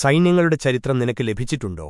സൈന്യങ്ങളുടെ ചരിത്രം നിനക്ക് ലഭിച്ചിട്ടുണ്ടോ?